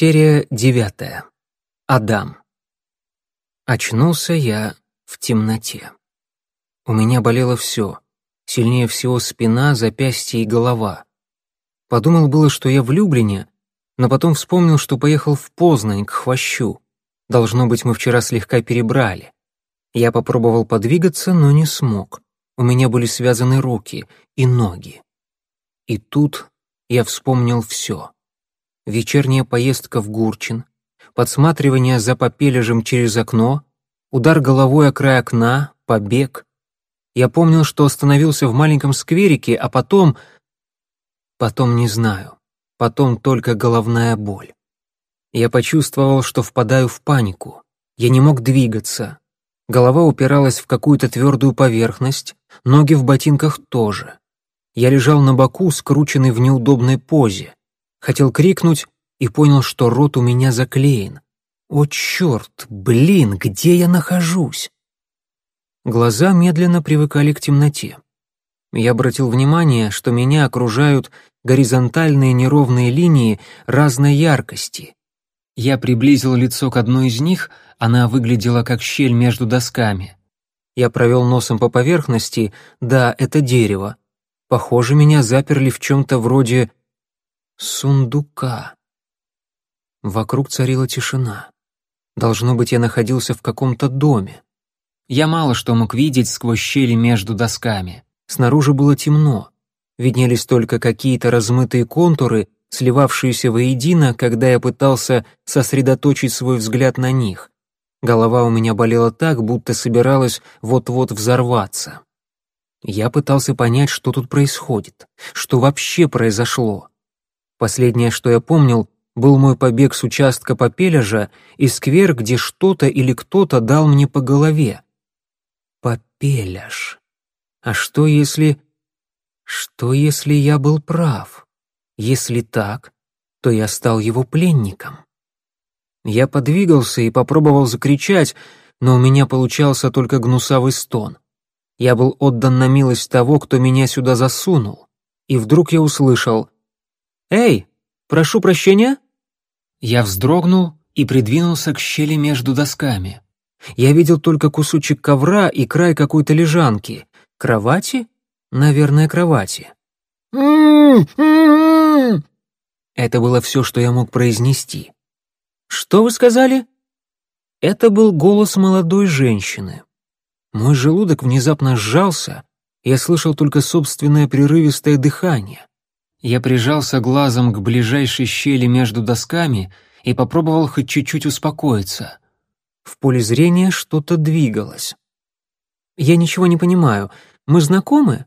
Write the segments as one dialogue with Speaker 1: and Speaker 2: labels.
Speaker 1: Серия девятая. Адам. Очнулся я в темноте. У меня болело все. Сильнее всего спина, запястье и голова. Подумал было, что я в Люблине, но потом вспомнил, что поехал в Познань к хвощу. Должно быть, мы вчера слегка перебрали. Я попробовал подвигаться, но не смог. У меня были связаны руки и ноги. И тут я вспомнил все. Вечерняя поездка в Гурчин, подсматривание за попележем через окно, удар головой о край окна, побег. Я помнил, что остановился в маленьком скверике, а потом... Потом не знаю. Потом только головная боль. Я почувствовал, что впадаю в панику. Я не мог двигаться. Голова упиралась в какую-то твердую поверхность, ноги в ботинках тоже. Я лежал на боку, скрученный в неудобной позе. Хотел крикнуть и понял, что рот у меня заклеен. О, черт, блин, где я нахожусь? Глаза медленно привыкали к темноте. Я обратил внимание, что меня окружают горизонтальные неровные линии разной яркости. Я приблизил лицо к одной из них, она выглядела как щель между досками. Я провел носом по поверхности, да, это дерево. Похоже, меня заперли в чем-то вроде сундука. Вокруг царила тишина. Должно быть, я находился в каком-то доме. Я мало что мог видеть сквозь щели между досками. Снаружи было темно. Виднелись только какие-то размытые контуры, сливавшиеся воедино, когда я пытался сосредоточить свой взгляд на них. Голова у меня болела так, будто собиралась вот-вот взорваться. Я пытался понять, что тут происходит, что вообще произошло. Последнее, что я помнил, был мой побег с участка Попележа и сквер, где что-то или кто-то дал мне по голове. Попеляж. А что если... Что если я был прав? Если так, то я стал его пленником. Я подвигался и попробовал закричать, но у меня получался только гнусавый стон. Я был отдан на милость того, кто меня сюда засунул. И вдруг я услышал «Эй, прошу прощения?» Я вздрогнул и придвинулся к щели между досками. Я видел только кусочек ковра и край какой-то лежанки. Кровати? Наверное, кровати. Это было все, что я мог произнести. «Что вы сказали?» Это был голос молодой женщины. Мой желудок внезапно сжался, я слышал только собственное прерывистое дыхание. Я прижался глазом к ближайшей щели между досками и попробовал хоть чуть-чуть успокоиться. В поле зрения что-то двигалось. «Я ничего не понимаю. Мы знакомы?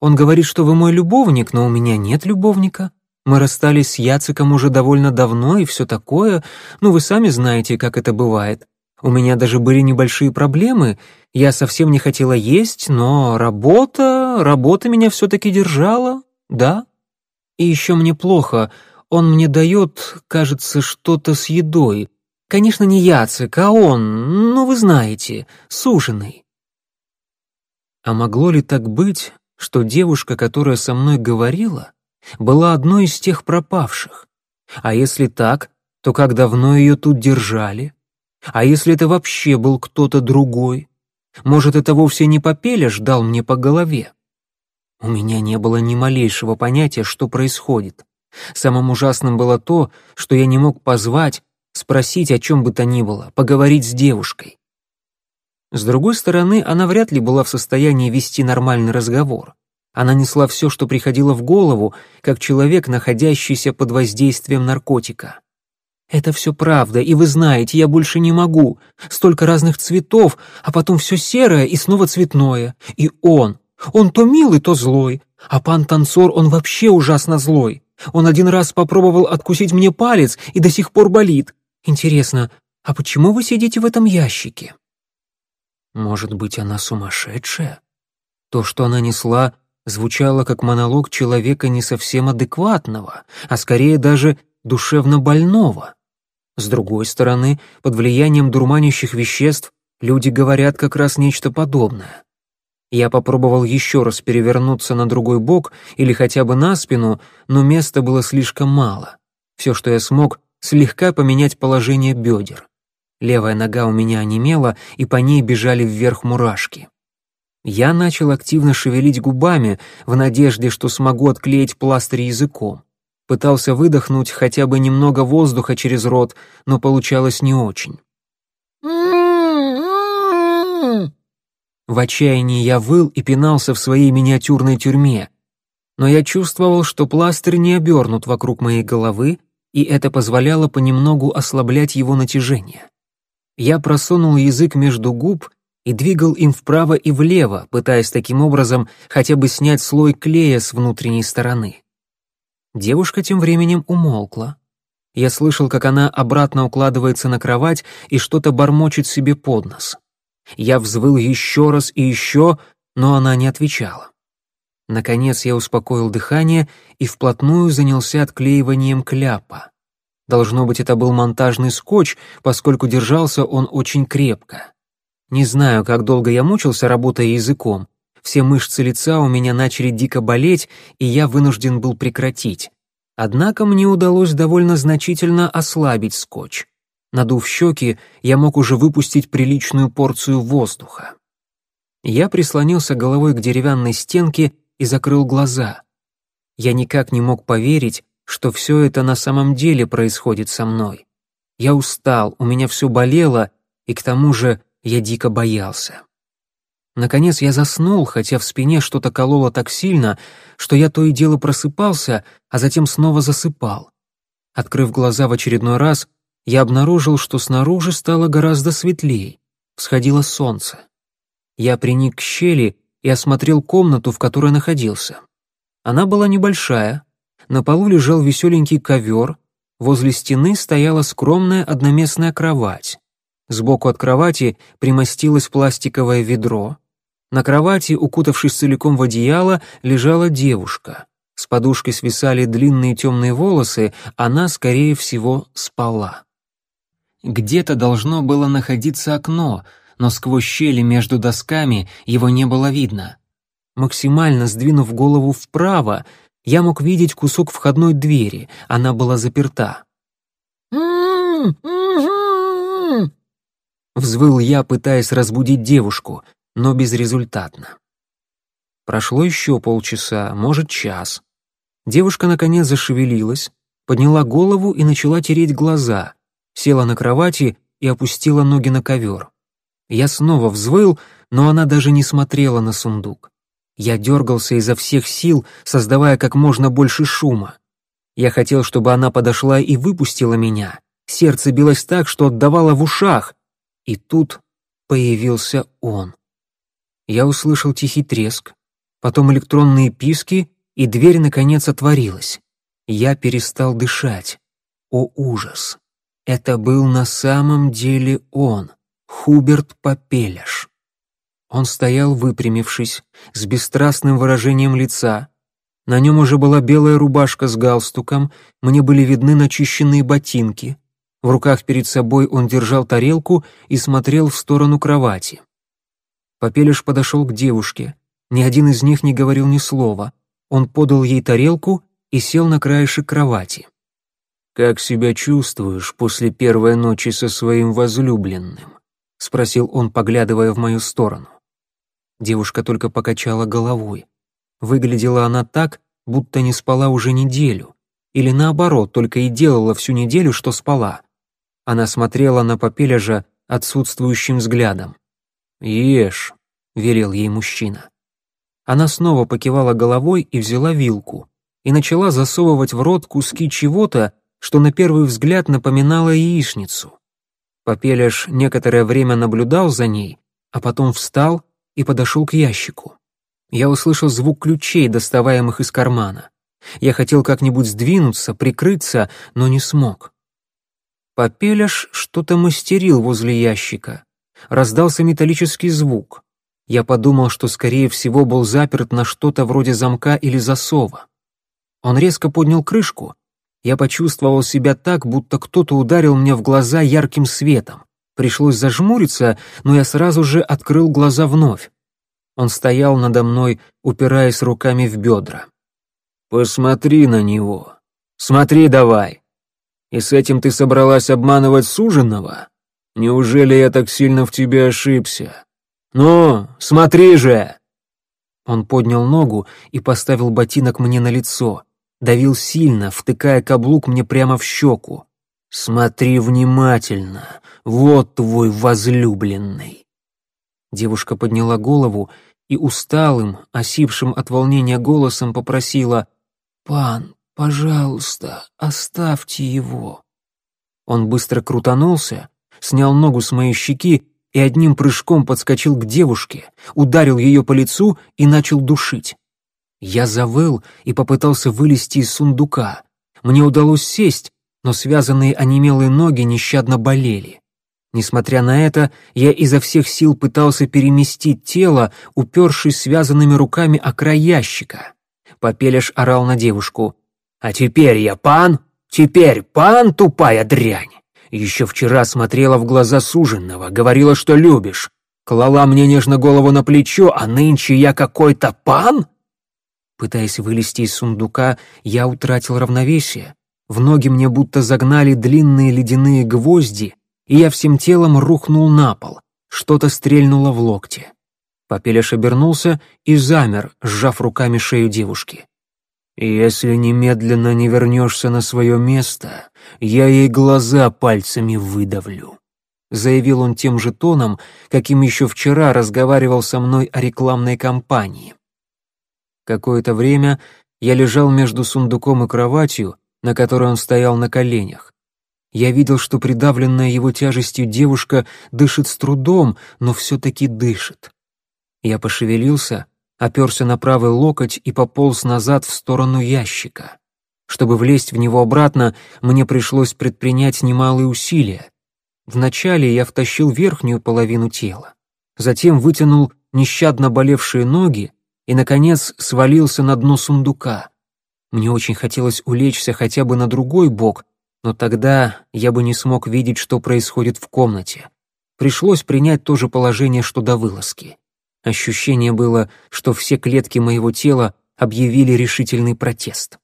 Speaker 1: Он говорит, что вы мой любовник, но у меня нет любовника. Мы расстались с Яциком уже довольно давно и все такое. Ну, вы сами знаете, как это бывает. У меня даже были небольшие проблемы. Я совсем не хотела есть, но работа... Работа меня все-таки держала, да?» И еще мне плохо, он мне дает, кажется, что-то с едой. Конечно, не Яцек, а он, ну вы знаете, суженый. А могло ли так быть, что девушка, которая со мной говорила, была одной из тех пропавших? А если так, то как давно ее тут держали? А если это вообще был кто-то другой? Может, это вовсе не Попеля ждал мне по голове? У меня не было ни малейшего понятия, что происходит. Самым ужасным было то, что я не мог позвать, спросить о чем бы то ни было, поговорить с девушкой. С другой стороны, она вряд ли была в состоянии вести нормальный разговор. Она несла все, что приходило в голову, как человек, находящийся под воздействием наркотика. «Это все правда, и вы знаете, я больше не могу. Столько разных цветов, а потом все серое и снова цветное. И он, он то милый, то злой. А пан танцор, он вообще ужасно злой. Он один раз попробовал откусить мне палец и до сих пор болит. Интересно, а почему вы сидите в этом ящике? Может быть, она сумасшедшая? То, что она несла, звучало как монолог человека не совсем адекватного, а скорее даже душевно больного. С другой стороны, под влиянием дурманящих веществ люди говорят как раз нечто подобное. Я попробовал еще раз перевернуться на другой бок или хотя бы на спину, но места было слишком мало. Все, что я смог, слегка поменять положение бедер. Левая нога у меня онемела, и по ней бежали вверх мурашки. Я начал активно шевелить губами в надежде, что смогу отклеить пластырь языком. Пытался выдохнуть хотя бы немного воздуха через рот, но получалось не очень. В отчаянии я выл и пинался в своей миниатюрной тюрьме. Но я чувствовал, что пластырь не обернут вокруг моей головы, и это позволяло понемногу ослаблять его натяжение. Я просунул язык между губ и двигал им вправо и влево, пытаясь таким образом хотя бы снять слой клея с внутренней стороны. Девушка тем временем умолкла. Я слышал, как она обратно укладывается на кровать и что-то бормочет себе под нос. Я взвыл еще раз и еще, но она не отвечала. Наконец я успокоил дыхание и вплотную занялся отклеиванием кляпа. Должно быть, это был монтажный скотч, поскольку держался он очень крепко. Не знаю, как долго я мучился, работая языком. Все мышцы лица у меня начали дико болеть, и я вынужден был прекратить. Однако мне удалось довольно значительно ослабить скотч. Надув щеки, я мог уже выпустить приличную порцию воздуха. Я прислонился головой к деревянной стенке и закрыл глаза. Я никак не мог поверить, что все это на самом деле происходит со мной. Я устал, у меня все болело, и к тому же я дико боялся. Наконец я заснул, хотя в спине что-то кололо так сильно, что я то и дело просыпался, а затем снова засыпал. Открыв глаза в очередной раз, я обнаружил, что снаружи стало гораздо светлее, всходило солнце. Я приник к щели и осмотрел комнату, в которой находился. Она была небольшая, на полу лежал веселенький ковер, возле стены стояла скромная одноместная кровать. Сбоку от кровати примостилось пластиковое ведро. На кровати, укутавшись целиком в одеяло, лежала девушка. С подушкой свисали длинные темные волосы, она, скорее всего, спала. Где-то должно было находиться окно, но сквозь щели между досками его не было видно. Максимально сдвинув голову вправо, я мог видеть кусок входной двери, она была заперта. Взвыл я, пытаясь разбудить девушку, но безрезультатно. Прошло еще полчаса, может, час. Девушка наконец зашевелилась, подняла голову и начала тереть глаза, села на кровати и опустила ноги на ковер. Я снова взвыл, но она даже не смотрела на сундук. Я дергался изо всех сил, создавая как можно больше шума. Я хотел, чтобы она подошла и выпустила меня. Сердце билось так, что отдавало в ушах. И тут появился он. Я услышал тихий треск, потом электронные писки, и дверь наконец отворилась. Я перестал дышать. О ужас! Это был на самом деле он, Хуберт Попеляш. Он стоял выпрямившись, с бесстрастным выражением лица. На нем уже была белая рубашка с галстуком, мне были видны начищенные ботинки. В руках перед собой он держал тарелку и смотрел в сторону кровати. Попелиш подошел к девушке. Ни один из них не говорил ни слова. Он подал ей тарелку и сел на краешек кровати. «Как себя чувствуешь после первой ночи со своим возлюбленным?» — спросил он, поглядывая в мою сторону. Девушка только покачала головой. Выглядела она так, будто не спала уже неделю. Или наоборот, только и делала всю неделю, что спала. Она смотрела на Попеляжа отсутствующим взглядом. «Ешь», — велел ей мужчина. Она снова покивала головой и взяла вилку и начала засовывать в рот куски чего-то, что на первый взгляд напоминало яичницу. Попеляш некоторое время наблюдал за ней, а потом встал и подошел к ящику. Я услышал звук ключей, доставаемых из кармана. Я хотел как-нибудь сдвинуться, прикрыться, но не смог. Попеляш что-то мастерил возле ящика. Раздался металлический звук. Я подумал, что, скорее всего, был заперт на что-то вроде замка или засова. Он резко поднял крышку. Я почувствовал себя так, будто кто-то ударил мне в глаза ярким светом. Пришлось зажмуриться, но я сразу же открыл глаза вновь. Он стоял надо мной, упираясь руками в бедра. «Посмотри на него. Смотри давай!» И с этим ты собралась обманывать суженого? Неужели я так сильно в тебе ошибся? Ну, смотри же!» Он поднял ногу и поставил ботинок мне на лицо. Давил сильно, втыкая каблук мне прямо в щеку. «Смотри внимательно, вот твой возлюбленный». Девушка подняла голову и усталым, осипшим от волнения голосом попросила «Пан, пожалуйста, оставьте его». Он быстро крутанулся, снял ногу с моей щеки и одним прыжком подскочил к девушке, ударил ее по лицу и начал душить. Я завыл и попытался вылезти из сундука. Мне удалось сесть, но связанные онемелые ноги нещадно болели. Несмотря на это, я изо всех сил пытался переместить тело, упершись связанными руками о край ящика. Попелеш орал на девушку. «А теперь я пан? Теперь пан, тупая дрянь! Еще вчера смотрела в глаза суженного, говорила, что любишь. Клала мне нежно голову на плечо, а нынче я какой-то пан?» Пытаясь вылезти из сундука, я утратил равновесие. В ноги мне будто загнали длинные ледяные гвозди, и я всем телом рухнул на пол. Что-то стрельнуло в локте. Попелеш обернулся и замер, сжав руками шею девушки. «Если немедленно не вернешься на свое место, я ей глаза пальцами выдавлю», — заявил он тем же тоном, каким еще вчера разговаривал со мной о рекламной кампании. Какое-то время я лежал между сундуком и кроватью, на которой он стоял на коленях. Я видел, что придавленная его тяжестью девушка дышит с трудом, но все-таки дышит. Я пошевелился, оперся на правый локоть и пополз назад в сторону ящика. Чтобы влезть в него обратно, мне пришлось предпринять немалые усилия. Вначале я втащил верхнюю половину тела, затем вытянул нещадно болевшие ноги, и, наконец, свалился на дно сундука. Мне очень хотелось улечься хотя бы на другой бок, но тогда я бы не смог видеть, что происходит в комнате. Пришлось принять то же положение, что до вылазки. Ощущение было, что все клетки моего тела объявили решительный протест.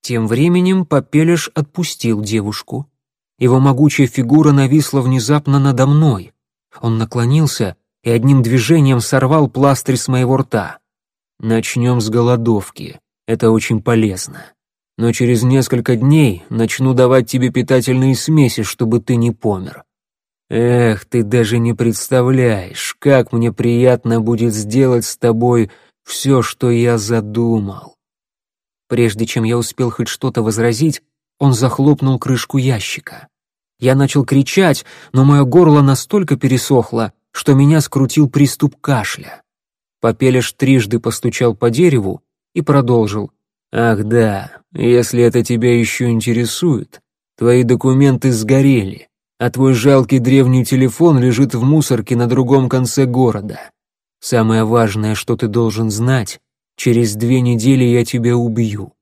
Speaker 1: Тем временем Попелеш отпустил девушку. Его могучая фигура нависла внезапно надо мной. Он наклонился и одним движением сорвал пластырь с моего рта. «Начнем с голодовки. Это очень полезно. Но через несколько дней начну давать тебе питательные смеси, чтобы ты не помер. Эх, ты даже не представляешь, как мне приятно будет сделать с тобой все, что я задумал». Прежде чем я успел хоть что-то возразить, он захлопнул крышку ящика. Я начал кричать, но мое горло настолько пересохло, что меня скрутил приступ кашля. Попелеш трижды постучал по дереву и продолжил. «Ах да, если это тебя еще интересует, твои документы сгорели, а твой жалкий древний телефон лежит в мусорке на другом конце города. Самое важное, что ты должен знать, через две недели я тебя убью.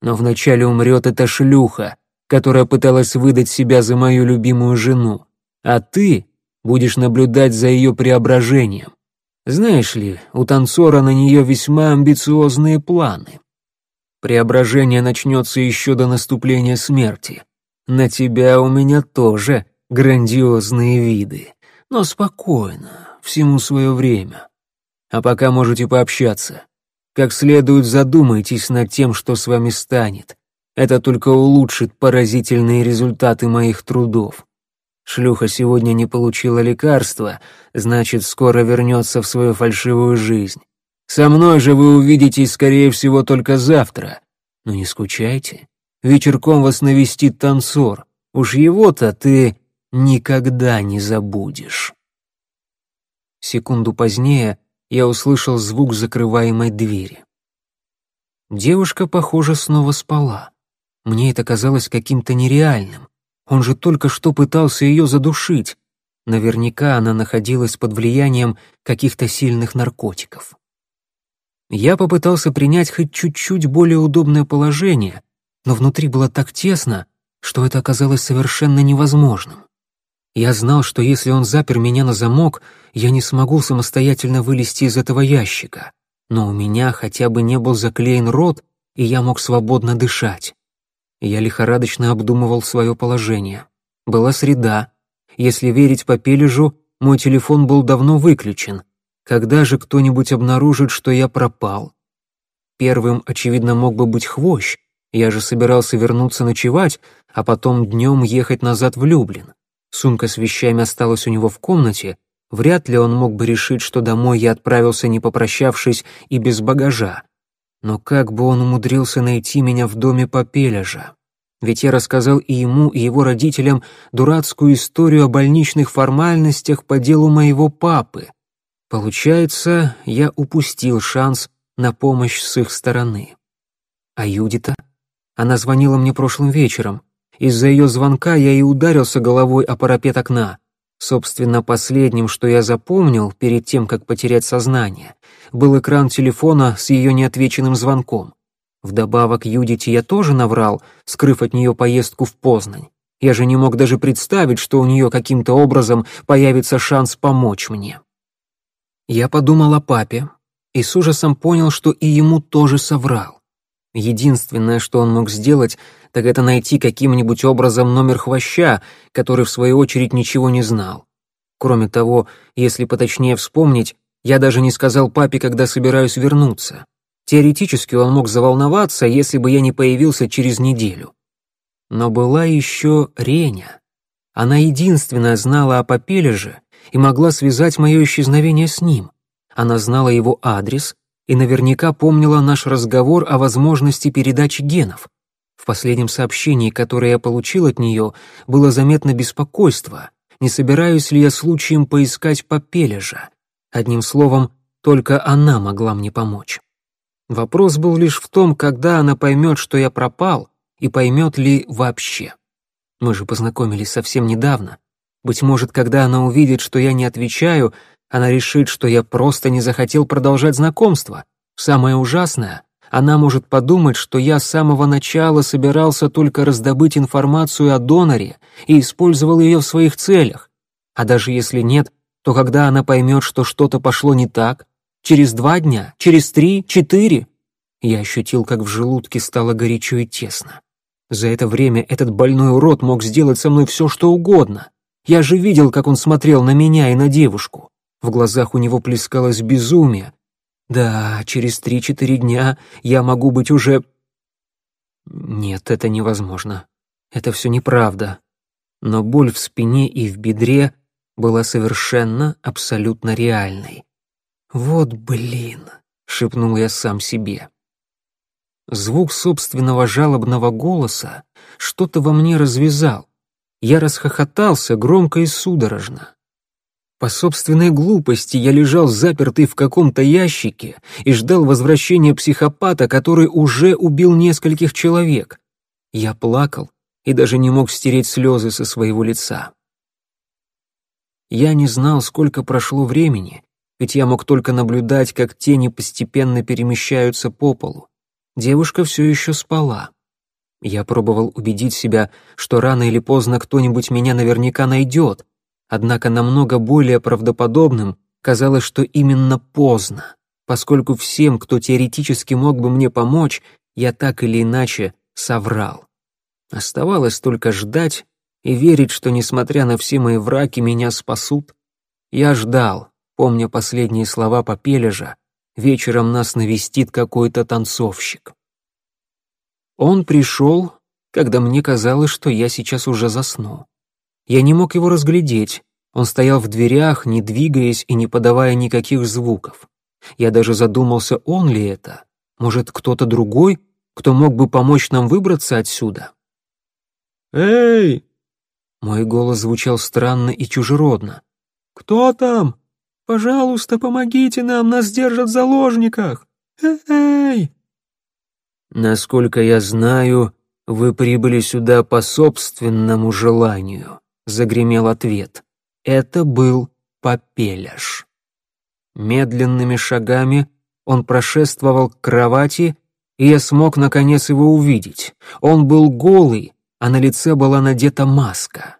Speaker 1: Но вначале умрет эта шлюха, которая пыталась выдать себя за мою любимую жену, а ты будешь наблюдать за ее преображением. Знаешь ли, у танцора на нее весьма амбициозные планы. Преображение начнется еще до наступления смерти. На тебя у меня тоже грандиозные виды. Но спокойно, всему свое время. А пока можете пообщаться. Как следует задумайтесь над тем, что с вами станет. Это только улучшит поразительные результаты моих трудов. Шлюха сегодня не получила лекарства, значит, скоро вернется в свою фальшивую жизнь. Со мной же вы увидитесь, скорее всего, только завтра. Но не скучайте. Вечерком вас навестит танцор. Уж его-то ты никогда не забудешь. Секунду позднее я услышал звук закрываемой двери. Девушка, похоже, снова спала. Мне это казалось каким-то нереальным. Он же только что пытался ее задушить. Наверняка она находилась под влиянием каких-то сильных наркотиков. Я попытался принять хоть чуть-чуть более удобное положение, но внутри было так тесно, что это оказалось совершенно невозможным. Я знал, что если он запер меня на замок, я не смогу самостоятельно вылезти из этого ящика, но у меня хотя бы не был заклеен рот, и я мог свободно дышать. Я лихорадочно обдумывал свое положение. Была среда. Если верить Попележу, мой телефон был давно выключен. Когда же кто-нибудь обнаружит, что я пропал? Первым, очевидно, мог бы быть Хвощ. Я же собирался вернуться ночевать, а потом днем ехать назад в Люблин. Сумка с вещами осталась у него в комнате. Вряд ли он мог бы решить, что домой я отправился, не попрощавшись и без багажа. Но как бы он умудрился найти меня в доме Попеляжа? Ведь я рассказал и ему, и его родителям дурацкую историю о больничных формальностях по делу моего папы. Получается, я упустил шанс на помощь с их стороны. А Юдита? Она звонила мне прошлым вечером. Из-за ее звонка я и ударился головой о парапет окна. Собственно, последним, что я запомнил перед тем, как потерять сознание, был экран телефона с ее неотвеченным звонком. Вдобавок Юдите я тоже наврал, скрыв от нее поездку в Познань. Я же не мог даже представить, что у нее каким-то образом появится шанс помочь мне. Я подумал о папе и с ужасом понял, что и ему тоже соврал. Единственное, что он мог сделать, так это найти каким-нибудь образом номер хвоща, который в свою очередь ничего не знал. Кроме того, если поточнее вспомнить, я даже не сказал папе, когда собираюсь вернуться. Теоретически он мог заволноваться, если бы я не появился через неделю. Но была еще Реня. Она единственная знала о Попележе и могла связать мое исчезновение с ним. Она знала его адрес и наверняка помнила наш разговор о возможности передачи генов. В последнем сообщении, которое я получил от нее, было заметно беспокойство, не собираюсь ли я случаем поискать Попележа. Одним словом, только она могла мне помочь. Вопрос был лишь в том, когда она поймет, что я пропал, и поймет ли вообще. Мы же познакомились совсем недавно. Быть может, когда она увидит, что я не отвечаю, она решит, что я просто не захотел продолжать знакомство. Самое ужасное, она может подумать, что я с самого начала собирался только раздобыть информацию о доноре и использовал ее в своих целях. А даже если нет, то когда она поймет, что что-то пошло не так, через два дня, через три, четыре, я ощутил, как в желудке стало горячо и тесно. За это время этот больной урод мог сделать со мной все, что угодно. Я же видел, как он смотрел на меня и на девушку. В глазах у него плескалось безумие, да, через три-четыре дня я могу быть уже... Нет, это невозможно. Это все неправда. Но боль в спине и в бедре была совершенно, абсолютно реальной. «Вот блин», — шепнул я сам себе. Звук собственного жалобного голоса что-то во мне развязал. Я расхохотался громко и судорожно. По собственной глупости я лежал запертый в каком-то ящике и ждал возвращения психопата, который уже убил нескольких человек. Я плакал и даже не мог стереть слезы со своего лица. Я не знал, сколько прошло времени, ведь я мог только наблюдать, как тени постепенно перемещаются по полу. Девушка все еще спала. Я пробовал убедить себя, что рано или поздно кто-нибудь меня наверняка найдет, Однако намного более правдоподобным казалось, что именно поздно, поскольку всем, кто теоретически мог бы мне помочь, я так или иначе соврал. Оставалось только ждать и верить, что, несмотря на все мои враки, меня спасут. Я ждал, помня последние слова Попележа, вечером нас навестит какой-то танцовщик. Он пришел, когда мне казалось, что я сейчас уже засну. Я не мог его разглядеть. Он стоял в дверях, не двигаясь и не подавая никаких звуков. Я даже задумался, он ли это. Может, кто-то другой, кто мог бы помочь нам выбраться отсюда? «Эй!» Мой голос звучал странно и чужеродно. «Кто там? Пожалуйста, помогите нам, нас держат в заложниках! Эй!» «Насколько я знаю, вы прибыли сюда по собственному желанию», — загремел ответ. Это был Попеляш. Медленными шагами он прошествовал к кровати, и я смог наконец его увидеть. Он был голый, а на лице была надета маска.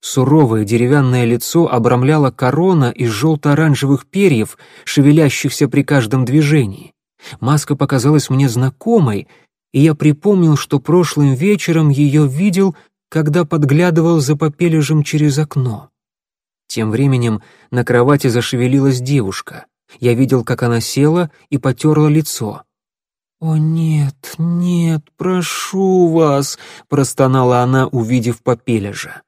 Speaker 1: Суровое деревянное лицо обрамляла корона из желто-оранжевых перьев, шевелящихся при каждом движении. Маска показалась мне знакомой, и я припомнил, что прошлым вечером ее видел, когда подглядывал за попележем через окно. Тем временем на кровати зашевелилась девушка. Я видел, как она села и потерла лицо. «О нет, нет, прошу вас!» — простонала она, увидев попележа.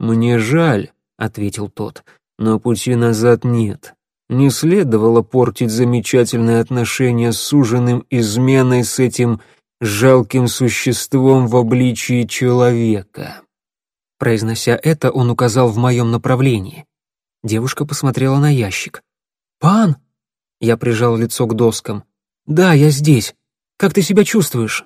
Speaker 2: «Мне жаль», — ответил тот, — «но пути назад нет. Не следовало портить замечательные отношения с суженым изменой с этим жалким существом в обличии человека».
Speaker 1: Произнося это, он указал в моем направлении. Девушка посмотрела на ящик. «Пан?» Я прижал лицо к доскам. «Да, я здесь. Как ты себя чувствуешь?»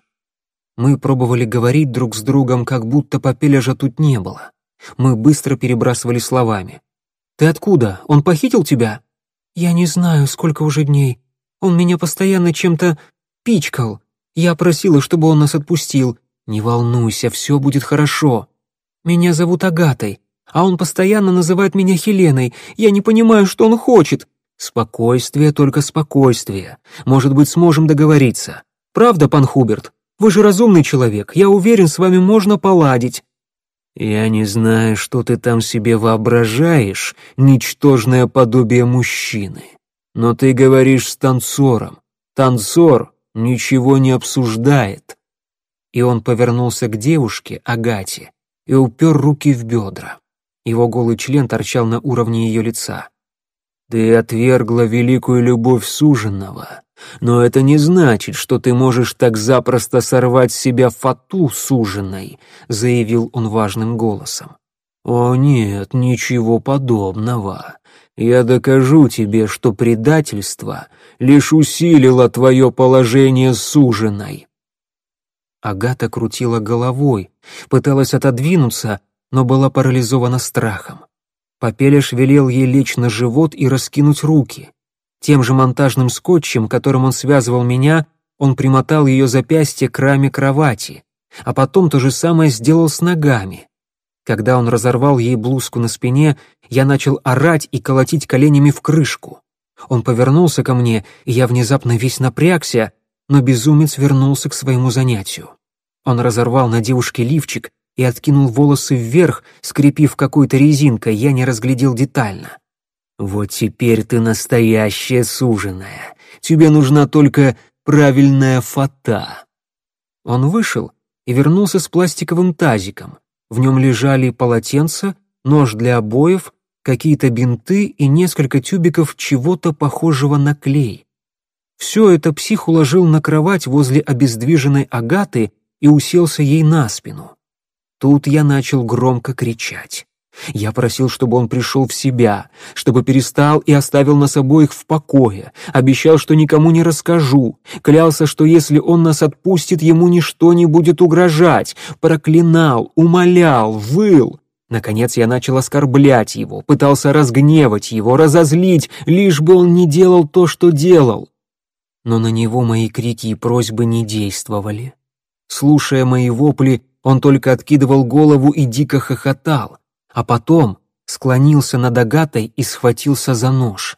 Speaker 1: Мы пробовали говорить друг с другом, как будто попеляжа тут не было. Мы быстро перебрасывали словами. «Ты откуда? Он похитил тебя?» «Я не знаю, сколько уже дней. Он меня постоянно чем-то пичкал. Я просила, чтобы он нас отпустил. Не волнуйся, все будет хорошо. Меня зовут Агатой, а он постоянно называет меня Хеленой. Я не понимаю, что он хочет». «Спокойствие, только спокойствие. Может быть, сможем договориться. Правда, пан Хуберт? Вы же разумный человек. Я уверен, с вами можно поладить».
Speaker 2: «Я не знаю, что ты там себе воображаешь, ничтожное подобие мужчины. Но ты говоришь с танцором. Танцор ничего не обсуждает».
Speaker 1: И он повернулся к девушке, Агате, и упер руки в бедра. Его голый член торчал на уровне ее лица.
Speaker 2: Ты отвергла великую любовь суженного, но это не значит, что ты можешь так запросто сорвать себя фату суженной, заявил он важным голосом. О нет, ничего подобного. Я докажу тебе, что предательство лишь усилило твое положение суженой.
Speaker 1: Агата крутила головой, пыталась отодвинуться, но была парализована страхом. Попелеш велел ей лечь на живот и раскинуть руки. Тем же монтажным скотчем, которым он связывал меня, он примотал ее запястье к раме кровати, а потом то же самое сделал с ногами. Когда он разорвал ей блузку на спине, я начал орать и колотить коленями в крышку. Он повернулся ко мне, и я внезапно весь напрягся, но безумец вернулся к своему занятию. Он разорвал на девушке лифчик и откинул волосы вверх, скрепив какой-то резинкой, я не разглядел детально.
Speaker 2: «Вот теперь ты настоящая суженая. Тебе нужна только правильная фата».
Speaker 1: Он вышел и вернулся с пластиковым тазиком. В нем лежали полотенца, нож для обоев, какие-то бинты и несколько тюбиков чего-то похожего на клей. Все это псих уложил на кровать возле обездвиженной Агаты и уселся ей на спину. Тут я начал громко кричать. Я просил, чтобы он пришел в себя, чтобы перестал и оставил нас обоих в покое, обещал, что никому не расскажу, клялся, что если он нас отпустит, ему ничто не будет угрожать, проклинал, умолял, выл. Наконец я начал оскорблять его, пытался разгневать его, разозлить, лишь бы он не делал то, что делал. Но на него мои крики и просьбы не действовали. Слушая мои вопли, он только откидывал голову и дико хохотал, а потом склонился над Агатой и схватился за нож.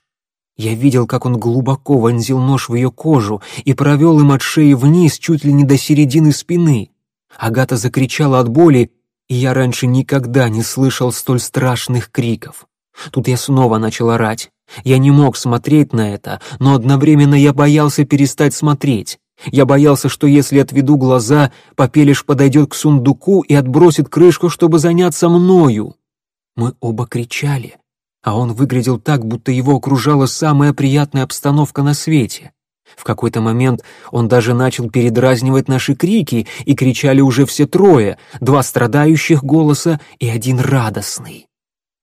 Speaker 1: Я видел, как он глубоко вонзил нож в ее кожу и провел им от шеи вниз чуть ли не до середины спины. Агата закричала от боли, и я раньше никогда не слышал столь страшных криков. Тут я снова начал орать. Я не мог смотреть на это, но одновременно я боялся перестать смотреть. Я боялся, что если отведу глаза, Попелиш подойдет к сундуку и отбросит крышку, чтобы заняться мною. Мы оба кричали, а он выглядел так, будто его окружала самая приятная обстановка на свете. В какой-то момент он даже начал передразнивать наши крики, и кричали уже все трое, два страдающих голоса и один радостный.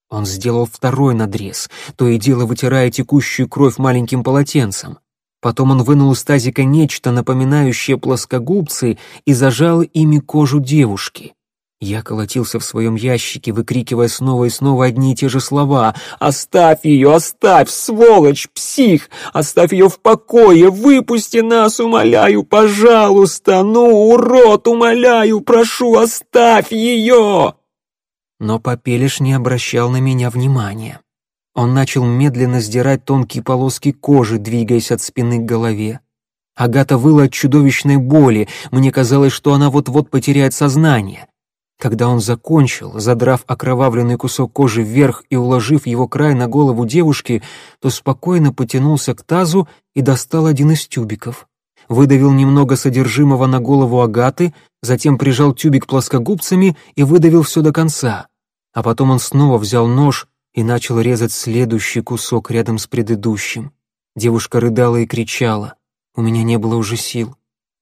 Speaker 1: Он сделал второй надрез, то и дело вытирая текущую кровь маленьким полотенцем. Потом он вынул из тазика нечто, напоминающее плоскогубцы, и зажал ими кожу девушки. Я колотился в своем ящике, выкрикивая снова и снова одни и те же слова. «Оставь ее, оставь, сволочь, псих! Оставь ее в покое, выпусти нас, умоляю, пожалуйста! Ну, урод, умоляю, прошу, оставь ее!» Но Попелиш не обращал на меня внимания. Он начал медленно сдирать тонкие полоски кожи, двигаясь от спины к голове. Агата выла от чудовищной боли, мне казалось, что она вот-вот потеряет сознание. Когда он закончил, задрав окровавленный кусок кожи вверх и уложив его край на голову девушки, то спокойно потянулся к тазу и достал один из тюбиков. Выдавил немного содержимого на голову Агаты, затем прижал тюбик плоскогубцами и выдавил все до конца. А потом он снова взял нож и начал резать следующий кусок рядом с предыдущим. Девушка рыдала и кричала. У меня не было уже сил.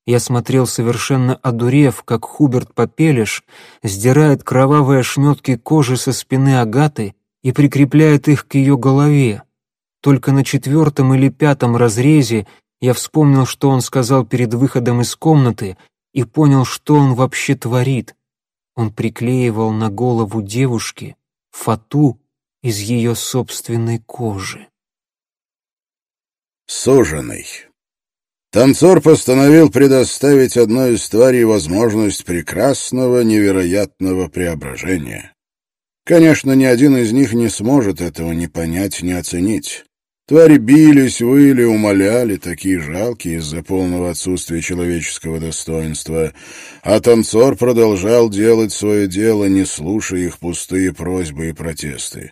Speaker 1: Я смотрел совершенно одурев, как Хуберт Попелиш сдирает кровавые ошметки кожи со спины Агаты и прикрепляет их к ее голове. Только на четвертом или пятом разрезе я вспомнил, что он сказал перед выходом из комнаты, и понял, что он вообще творит. Он приклеивал на голову девушки фату из ее собственной кожи.
Speaker 3: Суженый. Танцор постановил предоставить одной из тварей возможность прекрасного, невероятного преображения. Конечно, ни один из них не сможет этого ни понять, ни оценить. Твари бились, выли, умоляли, такие жалкие из-за полного отсутствия человеческого достоинства. А танцор продолжал делать свое дело, не слушая их пустые просьбы и протесты.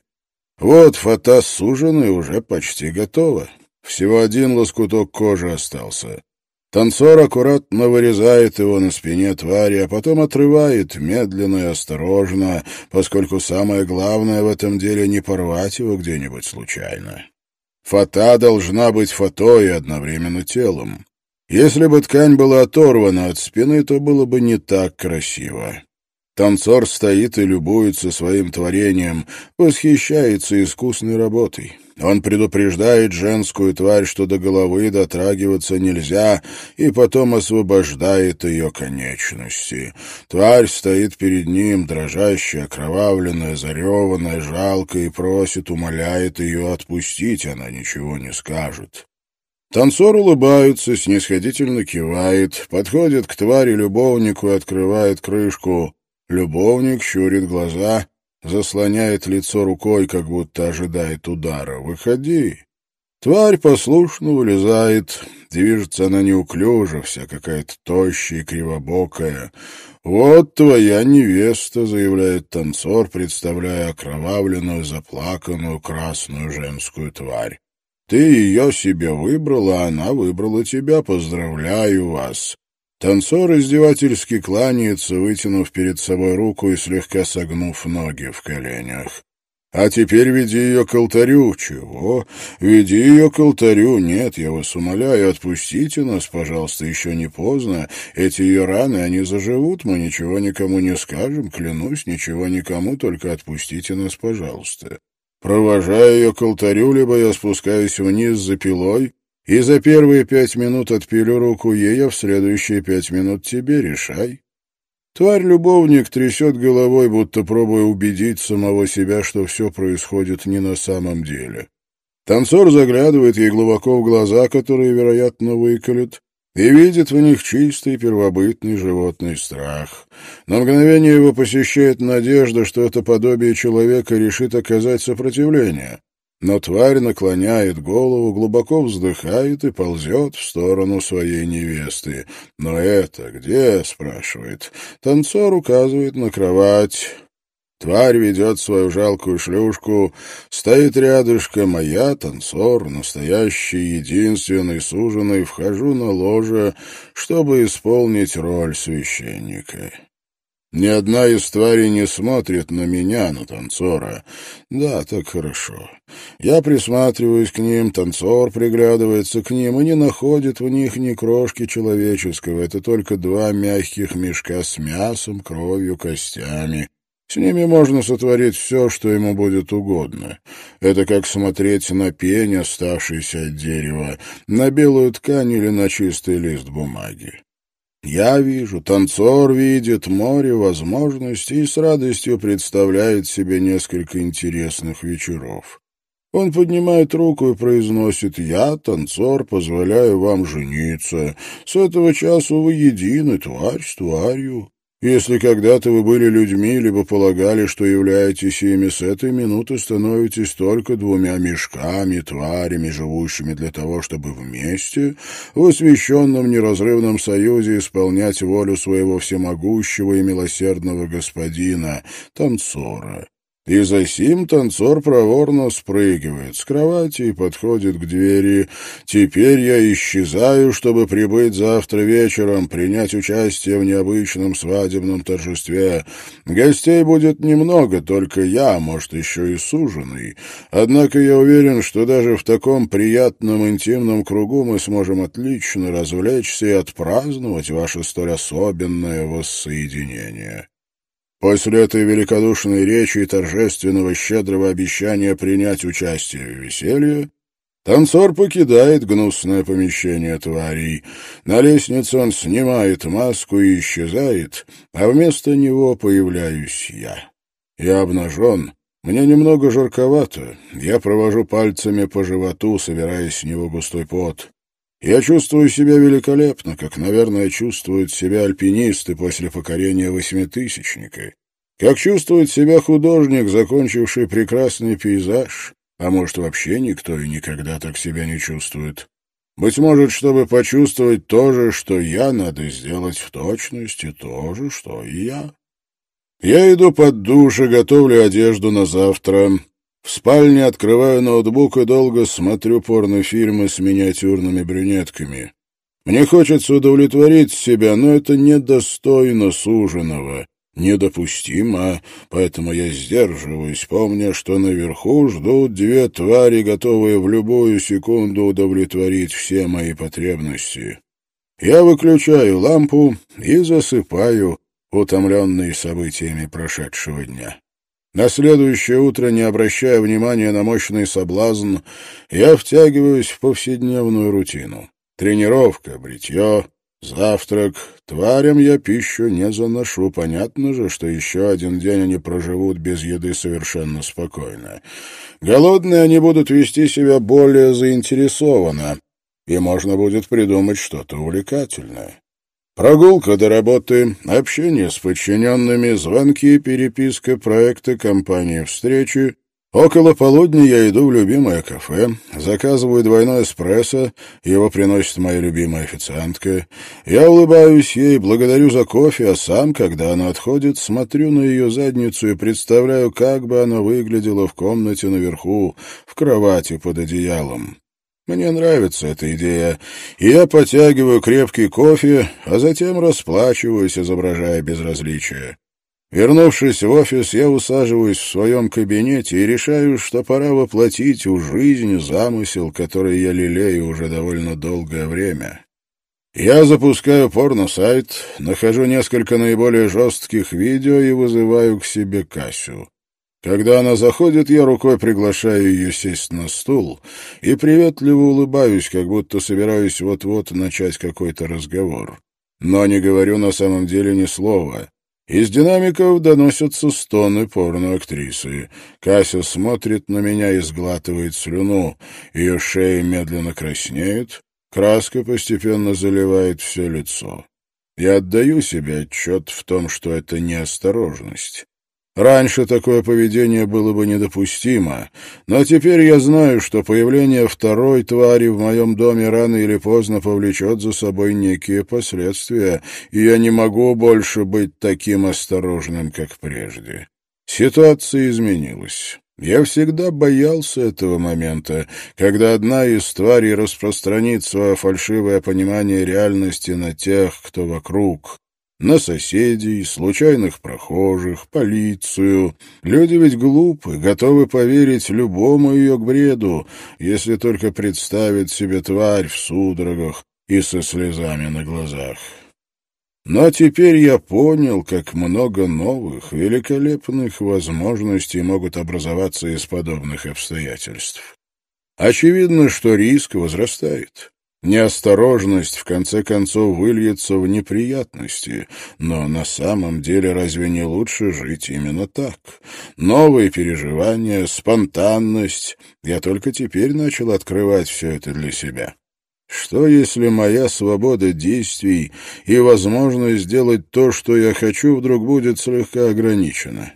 Speaker 3: Вот фата сужены уже почти готова. Всего один лоскуток кожи остался. Танцор аккуратно вырезает его на спине твари, а потом отрывает медленно и осторожно, поскольку самое главное в этом деле не порвать его где-нибудь случайно. Фата должна быть фатой и одновременно телом. Если бы ткань была оторвана от спины, то было бы не так красиво. Танцор стоит и любуется своим творением, восхищается искусной работой. Он предупреждает женскую тварь, что до головы дотрагиваться нельзя, и потом освобождает ее конечности. Тварь стоит перед ним, дрожащая, окровавленная, зареванная, жалкая, и просит, умоляет ее отпустить, она ничего не скажет. Танцор улыбается, снисходительно кивает, подходит к твари-любовнику и открывает крышку. Любовник щурит глаза, заслоняет лицо рукой, как будто ожидает удара. «Выходи!» Тварь послушно вылезает. Движется она неуклюже, вся какая-то тощая и кривобокая. «Вот твоя невеста», — заявляет танцор, представляя окровавленную, заплаканную красную женскую тварь. «Ты ее себе выбрала, она выбрала тебя. Поздравляю вас!» Танцор издевательски кланяется, вытянув перед собой руку и слегка согнув ноги в коленях. «А теперь веди ее к алтарю». «Чего? Веди ее к алтарю. Нет, я вас умоляю, отпустите нас, пожалуйста, еще не поздно. Эти ее раны, они заживут, мы ничего никому не скажем, клянусь, ничего никому, только отпустите нас, пожалуйста». Провожая ее к алтарю, либо я спускаюсь вниз за пилой, и за первые пять минут отпилю руку ей, а в следующие пять минут тебе решай. Тварь-любовник трясет головой, будто пробуя убедить самого себя, что все происходит не на самом деле. Танцор заглядывает ей глубоко в глаза, которые, вероятно, выколет, и видит в них чистый первобытный животный страх. На мгновение его посещает надежда, что это подобие человека решит оказать сопротивление. Но тварь наклоняет голову, глубоко вздыхает и ползет в сторону своей невесты. «Но это где?» — спрашивает. Танцор указывает на кровать. Тварь ведет свою жалкую шлюшку, стоит рядышком, а я, танцор, настоящий, единственный суженый, вхожу на ложе, чтобы исполнить роль священника. Ни одна из тварей не смотрит на меня, на танцора. Да, так хорошо. Я присматриваюсь к ним, танцор приглядывается к ним и не находит в них ни крошки человеческого. Это только два мягких мешка с мясом, кровью, костями. С ними можно сотворить все, что ему будет угодно. Это как смотреть на пень, оставшийся от дерева, на белую ткань или на чистый лист бумаги. Я вижу, танцор видит море возможностей и с радостью представляет себе несколько интересных вечеров. Он поднимает руку и произносит «Я, танцор, позволяю вам жениться. С этого часу вы едины, тварь с тварью». Если когда-то вы были людьми, либо полагали, что являетесь ими, с этой минуты становитесь только двумя мешками, тварями, живущими для того, чтобы вместе, в освященном неразрывном союзе, исполнять волю своего всемогущего и милосердного господина, танцора. И засим танцор проворно спрыгивает с кровати и подходит к двери. Теперь я исчезаю, чтобы прибыть завтра вечером, принять участие в необычном свадебном торжестве. Гостей будет немного, только я, может, еще и суженый. Однако я уверен, что даже в таком приятном интимном кругу мы сможем отлично развлечься и отпраздновать ваше столь особенное воссоединение. После этой великодушной речи и торжественного щедрого обещания принять участие в веселье, танцор покидает гнусное помещение тварей. На лестнице он снимает маску и исчезает, а вместо него появляюсь я. Я обнажен, мне немного жарковато, я провожу пальцами по животу, собирая с него густой пот. Я чувствую себя великолепно, как, наверное, чувствуют себя альпинисты после покорения восьмитысячника. Как чувствует себя художник, закончивший прекрасный пейзаж, а может, вообще никто и никогда так себя не чувствует. Быть может, чтобы почувствовать то же, что я, надо сделать в точности то же, что и я. Я иду под душ и готовлю одежду на завтра. В спальне открываю ноутбук и долго смотрю порнофильмы с миниатюрными брюнетками. Мне хочется удовлетворить себя, но это недостойно суженого, недопустимо, поэтому я сдерживаюсь, помня, что наверху ждут две твари, готовые в любую секунду удовлетворить все мои потребности. Я выключаю лампу и засыпаю, утомленный событиями прошедшего дня. На следующее утро, не обращая внимания на мощный соблазн, я втягиваюсь в повседневную рутину. Тренировка, бритье, завтрак. Тварям я пищу не заношу. Понятно же, что еще один день они проживут без еды совершенно спокойно. Голодные они будут вести себя более заинтересованно, и можно будет придумать что-то увлекательное. Прогулка до работы, общение с подчиненными, звонки, переписка, проекты, компании, встречи. Около полудня я иду в любимое кафе, заказываю двойной эспрессо, его приносит моя любимая официантка. Я улыбаюсь ей, благодарю за кофе, а сам, когда она отходит, смотрю на ее задницу и представляю, как бы она выглядела в комнате наверху, в кровати под одеялом. Мне нравится эта идея, я потягиваю крепкий кофе, а затем расплачиваюсь, изображая безразличие. Вернувшись в офис, я усаживаюсь в своем кабинете и решаю, что пора воплотить в жизнь замысел, который я лелею уже довольно долгое время. Я запускаю порно-сайт, нахожу несколько наиболее жестких видео и вызываю к себе Касю. Когда она заходит, я рукой приглашаю ее сесть на стул и приветливо улыбаюсь, как будто собираюсь вот-вот начать какой-то разговор. Но не говорю на самом деле ни слова. Из динамиков доносятся стоны порноактрисы. Кася смотрит на меня и сглатывает слюну. Ее шея медленно краснеет, краска постепенно заливает все лицо. Я отдаю себе отчет в том, что это неосторожность. Раньше такое поведение было бы недопустимо, но теперь я знаю, что появление второй твари в моем доме рано или поздно повлечет за собой некие последствия, и я не могу больше быть таким осторожным, как прежде. Ситуация изменилась. Я всегда боялся этого момента, когда одна из тварей распространит свое фальшивое понимание реальности на тех, кто вокруг на соседей, случайных прохожих, полицию. Люди ведь глупы, готовы поверить любому ее бреду, если только представит себе тварь в судорогах и со слезами на глазах. Но теперь я понял, как много новых, великолепных возможностей могут образоваться из подобных обстоятельств. Очевидно, что риск возрастает. Неосторожность, в конце концов, выльется в неприятности, но на самом деле разве не лучше жить именно так? Новые переживания, спонтанность. Я только теперь начал открывать все это для себя. Что, если моя свобода действий и возможность сделать то, что я хочу, вдруг будет слегка ограничена?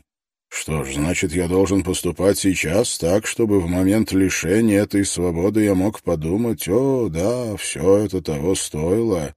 Speaker 3: Что ж, значит, я должен поступать сейчас так, чтобы в момент лишения этой свободы я мог подумать, о, да, все это того стоило.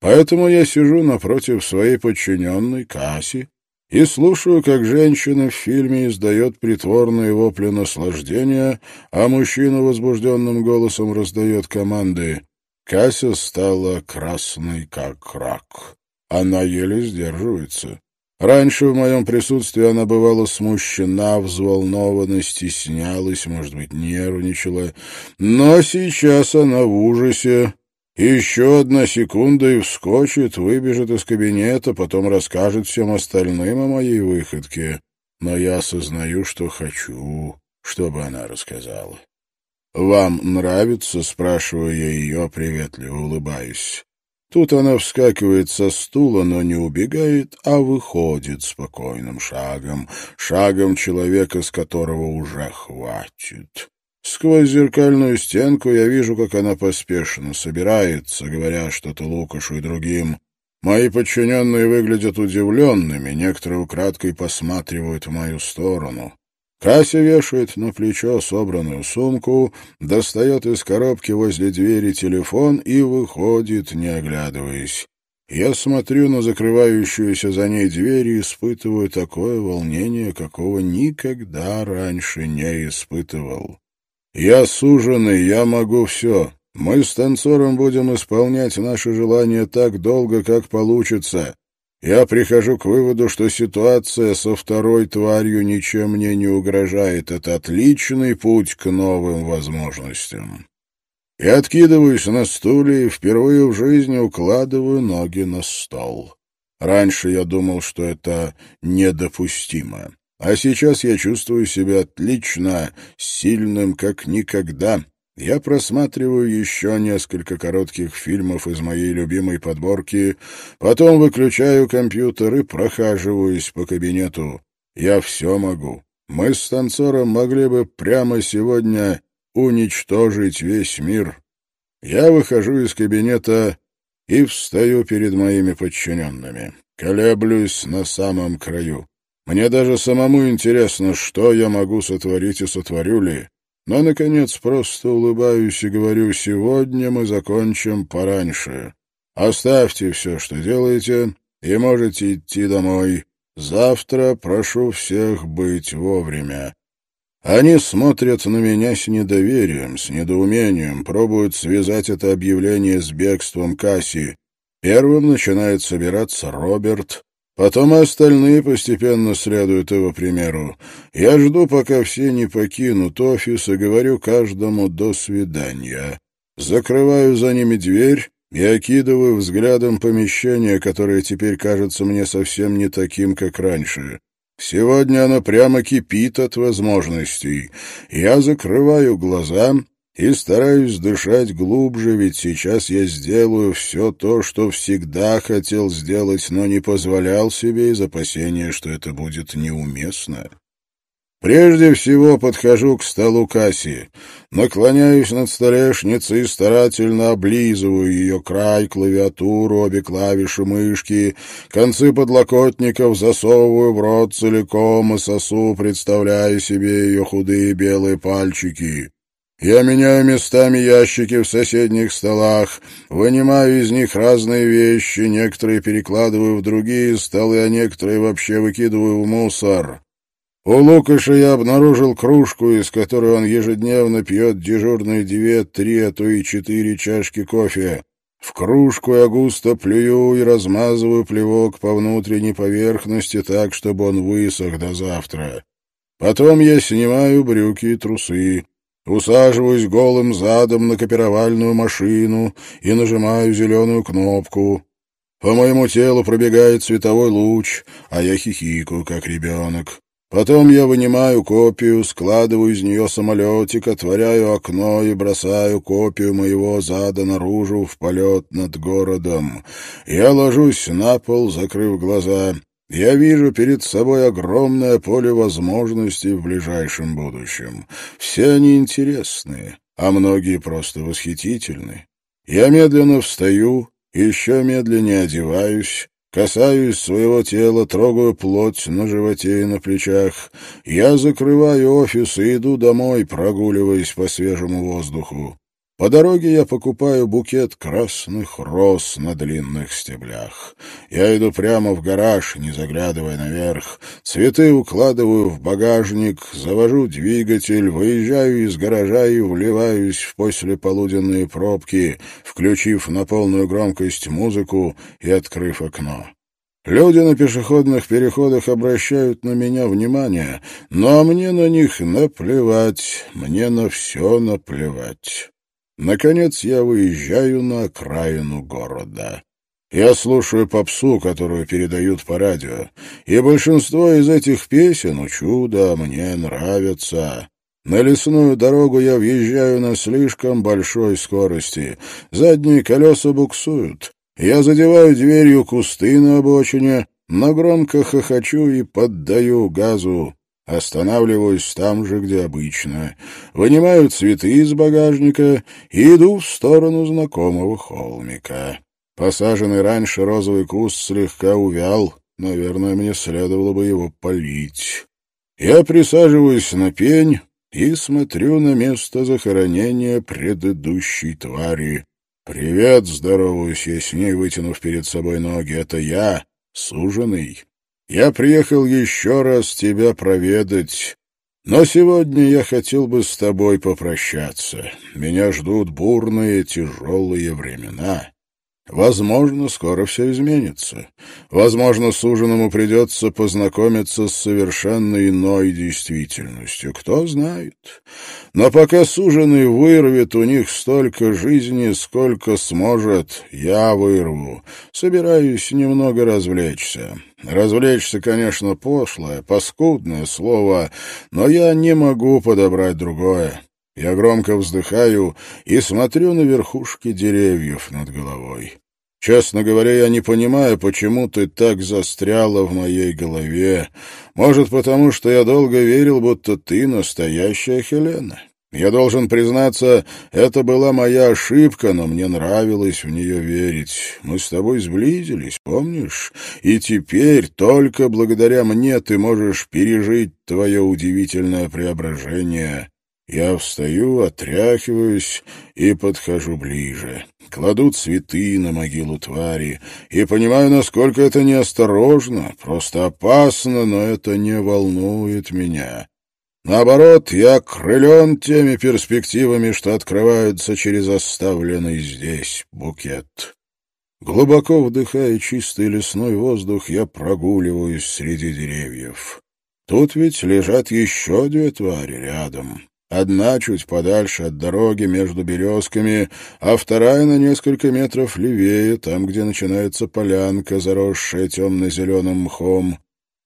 Speaker 3: Поэтому я сижу напротив своей подчиненной, Касси, и слушаю, как женщина в фильме издает притворные вопли наслаждения, а мужчина возбужденным голосом раздает команды. Кася стала красной, как рак. Она еле сдерживается. Раньше в моем присутствии она бывала смущена, взволнована, стеснялась, может быть, нервничала. Но сейчас она в ужасе, еще одна секунда и вскочит, выбежит из кабинета, потом расскажет всем остальным о моей выходке. Но я осознаю, что хочу, чтобы она рассказала. «Вам нравится?» — спрашиваю я ее, приветливо улыбаюсь. Тут она вскакивает со стула, но не убегает, а выходит спокойным шагом, шагом человека, с которого уже хватит. Сквозь зеркальную стенку я вижу, как она поспешно собирается, говоря что-то Лукашу и другим. Мои подчиненные выглядят удивленными, некоторые украдкой посматривают в мою сторону. Кася вешает на плечо собранную сумку, достает из коробки возле двери телефон и выходит, не оглядываясь. Я смотрю на закрывающуюся за ней дверь и испытываю такое волнение, какого никогда раньше не испытывал. Я суженый, я могу все. Мы с танцором будем исполнять наши желания так долго, как получится. Я прихожу к выводу, что ситуация со второй тварью ничем мне не угрожает. Это отличный путь к новым возможностям. Я откидываюсь на стуле и впервые в жизни укладываю ноги на стол. Раньше я думал, что это недопустимо. А сейчас я чувствую себя отлично, сильным, как никогда. Я просматриваю еще несколько коротких фильмов из моей любимой подборки, потом выключаю компьютер и прохаживаюсь по кабинету. Я все могу. Мы с танцором могли бы прямо сегодня уничтожить весь мир. Я выхожу из кабинета и встаю перед моими подчиненными. Колеблюсь на самом краю. Мне даже самому интересно, что я могу сотворить и сотворю ли. Но, наконец, просто улыбаюсь и говорю, сегодня мы закончим пораньше. Оставьте все, что делаете, и можете идти домой. Завтра прошу всех быть вовремя. Они смотрят на меня с недоверием, с недоумением, пробуют связать это объявление с бегством Касси. Первым начинает собираться Роберт, Потом остальные постепенно следуют его примеру. Я жду, пока все не покинут офис, и говорю каждому «до свидания». Закрываю за ними дверь и окидываю взглядом помещение, которое теперь кажется мне совсем не таким, как раньше. Сегодня оно прямо кипит от возможностей. Я закрываю глаза и стараюсь дышать глубже, ведь сейчас я сделаю все то, что всегда хотел сделать, но не позволял себе из опасения, что это будет неуместно. Прежде всего подхожу к столу Касси, наклоняюсь над столешницей и старательно облизываю ее край, клавиатуру, обе клавиши мышки, концы подлокотников засовываю в рот целиком и сосу, представляя себе ее худые белые пальчики. Я меняю местами ящики в соседних столах, вынимаю из них разные вещи, некоторые перекладываю в другие столы, а некоторые вообще выкидываю в мусор. У Лукаша я обнаружил кружку, из которой он ежедневно пьет дежурные две, три, а то и четыре чашки кофе. В кружку я густо плюю и размазываю плевок по внутренней поверхности так, чтобы он высох до завтра. Потом я снимаю брюки и трусы. Усаживаюсь голым задом на копировальную машину и нажимаю зеленую кнопку. По моему телу пробегает световой луч, а я хихикаю, как ребенок. Потом я вынимаю копию, складываю из нее самолетик, отворяю окно и бросаю копию моего зада наружу в полет над городом. Я ложусь на пол, закрыв глаза. Я вижу перед собой огромное поле возможностей в ближайшем будущем. Все они интересные, а многие просто восхитительны. Я медленно встаю, еще медленнее одеваюсь, Касаюсь своего тела, трогаю плоть на животе и на плечах. Я закрываю офис и иду домой, прогуливаясь по свежему воздуху. По дороге я покупаю букет красных роз на длинных стеблях. Я иду прямо в гараж, не заглядывая наверх. Цветы укладываю в багажник, завожу двигатель, выезжаю из гаража и вливаюсь в послеполуденные пробки, включив на полную громкость музыку и открыв окно. Люди на пешеходных переходах обращают на меня внимание, но мне на них наплевать, мне на все наплевать. Наконец я выезжаю на окраину города. Я слушаю попсу, которую передают по радио, и большинство из этих песен, у чуда, мне нравятся. На лесную дорогу я въезжаю на слишком большой скорости. Задние колеса буксуют. Я задеваю дверью кусты на обочине, но громко хохочу и поддаю газу. Останавливаюсь там же, где обычно. Вынимаю цветы из багажника и иду в сторону знакомого холмика. Посаженный раньше розовый куст слегка увял. Наверное, мне следовало бы его полить. Я присаживаюсь на пень и смотрю на место захоронения предыдущей твари. «Привет!» — здороваюсь я с ней, вытянув перед собой ноги. «Это я, суженый. Я приехал еще раз тебя проведать, но сегодня я хотел бы с тобой попрощаться. Меня ждут бурные, тяжелые времена. Возможно, скоро все изменится. Возможно, суженому придется познакомиться с совершенно иной действительностью. Кто знает. Но пока суженый вырвет у них столько жизни, сколько сможет, я вырву. Собираюсь немного развлечься. Развлечься, конечно, пошлое, паскудное слово, но я не могу подобрать другое. Я громко вздыхаю и смотрю на верхушки деревьев над головой. Честно говоря, я не понимаю, почему ты так застряла в моей голове. Может, потому что я долго верил, будто ты настоящая Хелена. Я должен признаться, это была моя ошибка, но мне нравилось в нее верить. Мы с тобой сблизились, помнишь? И теперь только благодаря мне ты можешь пережить твое удивительное преображение. Я встаю, отряхиваюсь и подхожу ближе. Кладу цветы на могилу твари и понимаю, насколько это неосторожно, просто опасно, но это не волнует меня. Наоборот, я крылен теми перспективами, что открываются через оставленный здесь букет. Глубоко вдыхая чистый лесной воздух, я прогуливаюсь среди деревьев. Тут ведь лежат еще две твари рядом. Одна чуть подальше от дороги между березками, а вторая на несколько метров левее, там, где начинается полянка, заросшая темно-зеленым мхом.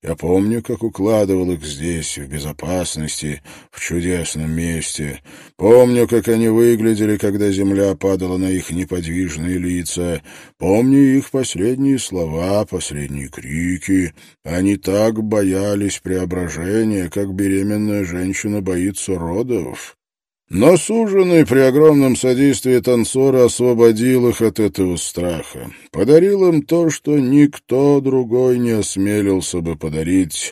Speaker 3: Я помню, как укладывал их здесь, в безопасности, в чудесном месте. Помню, как они выглядели, когда земля падала на их неподвижные лица. Помню их последние слова, последние крики. Они так боялись преображения, как беременная женщина боится родов. Но суженый при огромном содействии танцора освободил их от этого страха. Подарил им то, что никто другой не осмелился бы подарить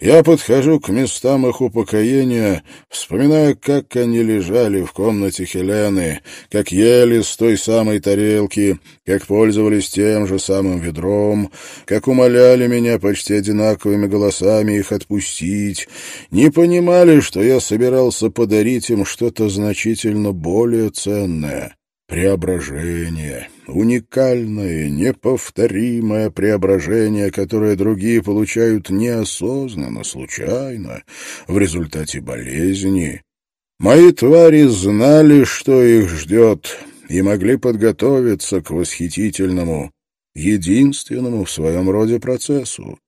Speaker 3: я подхожу к местам их упокоения, вспоминая, как они лежали в комнате Хелены, как ели с той самой тарелки, как пользовались тем же самым ведром, как умоляли меня почти одинаковыми голосами их отпустить, не понимали, что я собирался подарить им что-то значительно более ценное преображение, уникальное, неповторимое преображение, которое другие получают неосознанно, случайно, в результате болезни. Мои твари знали, что их ждет, и могли подготовиться к восхитительному, единственному в своем роде процессу.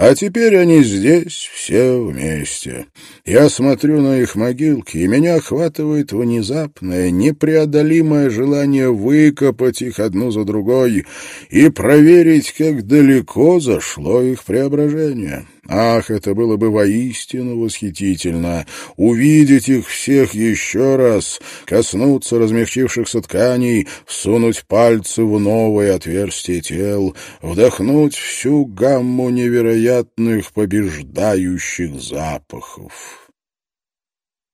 Speaker 3: А теперь они здесь, все вместе. Я смотрю на их могилки, и меня охватывает внезапное, непреодолимое желание выкопать их одну за другой и проверить, как далеко зашло их преображение. Ах, это было бы воистину восхитительно! Увидеть их всех еще раз, коснуться размягчившихся тканей, всунуть пальцы в новое отверстие тел, вдохнуть всю гамму невероятных побеждающих запахов.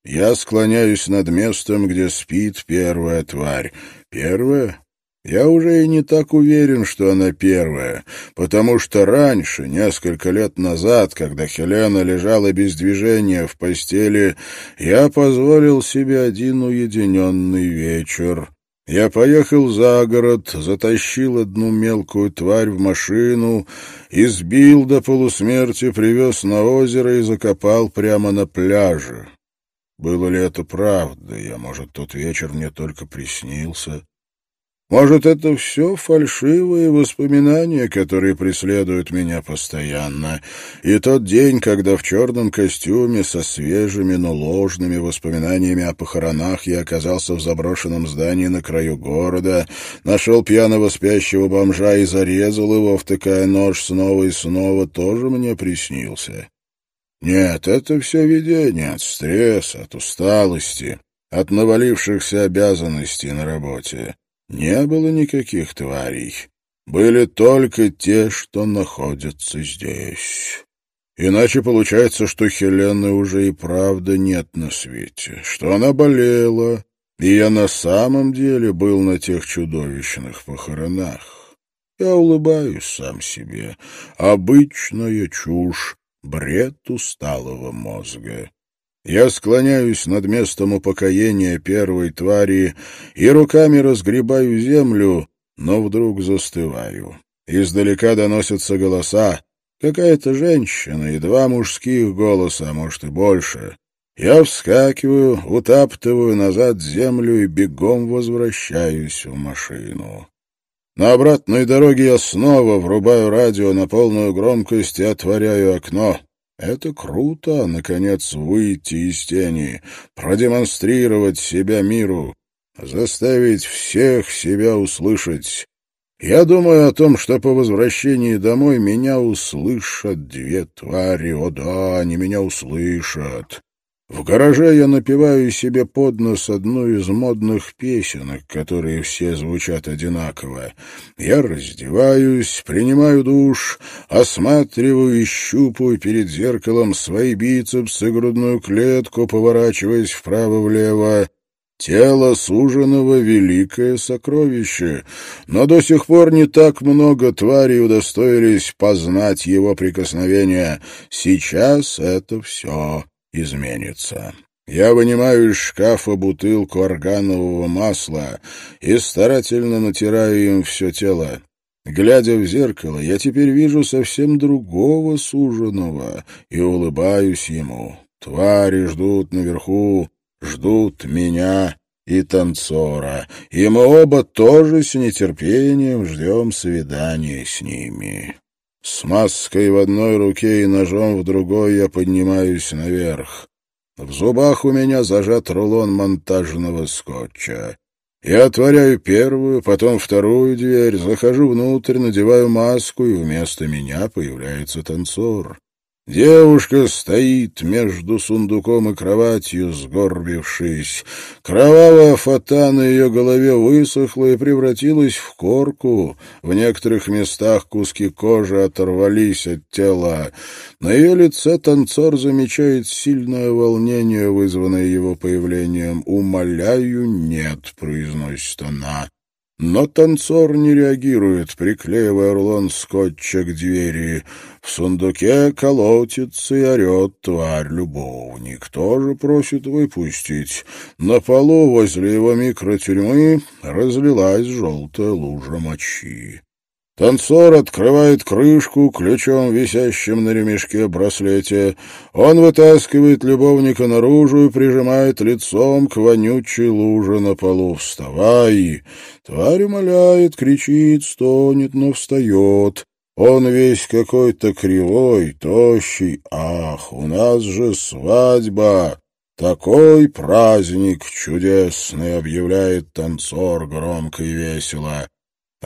Speaker 3: Я склоняюсь над местом, где спит первая тварь. Первая? Я уже и не так уверен, что она первая, потому что раньше, несколько лет назад, когда Хелена лежала без движения в постели, я позволил себе один уединенный вечер. Я поехал за город, затащил одну мелкую тварь в машину, избил до полусмерти, привез на озеро и закопал прямо на пляже. Было ли это правда? Я, может, тот вечер мне только приснился. Может, это все фальшивые воспоминания, которые преследуют меня постоянно. И тот день, когда в черном костюме со свежими, но ложными воспоминаниями о похоронах я оказался в заброшенном здании на краю города, нашел пьяного спящего бомжа и зарезал его, втыкая нож снова и снова, тоже мне приснился. Нет, это все видение от стресса, от усталости, от навалившихся обязанностей на работе. Не было никаких тварей. Были только те, что находятся здесь. Иначе получается, что Хелены уже и правда нет на свете, что она болела, и я на самом деле был на тех чудовищных похоронах. Я улыбаюсь сам себе. Обычная чушь, бред усталого мозга. Я склоняюсь над местом упокоения первой твари и руками разгребаю землю, но вдруг застываю. Издалека доносятся голоса. Какая-то женщина и два мужских голоса, а может и больше. Я вскакиваю, утаптываю назад землю и бегом возвращаюсь в машину. На обратной дороге я снова врубаю радио на полную громкость и отворяю окно. Это круто, наконец, выйти из тени, продемонстрировать себя миру, заставить всех себя услышать. Я думаю о том, что по возвращении домой меня услышат две твари. О да, они меня услышат. В гараже я напеваю себе под нос одну из модных песенок, которые все звучат одинаково. Я раздеваюсь, принимаю душ, осматриваю и щупаю перед зеркалом свои бицепсы, грудную клетку, поворачиваясь вправо-влево. Тело суженого — великое сокровище, но до сих пор не так много тварей удостоились познать его прикосновения. Сейчас это все изменится. Я вынимаю из шкафа бутылку органового масла и старательно натираю им все тело. Глядя в зеркало, я теперь вижу совсем другого суженого и улыбаюсь ему. Твари ждут наверху, ждут меня и танцора, и мы оба тоже с нетерпением ждем свидания с ними. С маской в одной руке и ножом в другой я поднимаюсь наверх. В зубах у меня зажат рулон монтажного скотча. Я отворяю первую, потом вторую дверь, захожу внутрь, надеваю маску, и вместо меня появляется танцор. Девушка стоит между сундуком и кроватью, сгорбившись. Кровавая фата на ее голове высохла и превратилась в корку. В некоторых местах куски кожи оторвались от тела. На ее лице танцор замечает сильное волнение, вызванное его появлением. «Умоляю, нет», — произносит она. Но танцор не реагирует, приклеивая рулон скотча к двери. В сундуке колотится и орет тварь-любовник. Тоже просит выпустить. На полу возле его микротюрьмы разлилась желтая лужа мочи. Танцор открывает крышку ключом, висящим на ремешке браслете. Он вытаскивает любовника наружу и прижимает лицом к вонючей луже на полу. «Вставай!» Тварь умоляет, кричит, стонет, но встает. Он весь какой-то кривой, тощий. «Ах, у нас же свадьба!» «Такой праздник чудесный!» — объявляет танцор громко и весело.